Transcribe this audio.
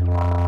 Bye.